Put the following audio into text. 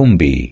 Cumby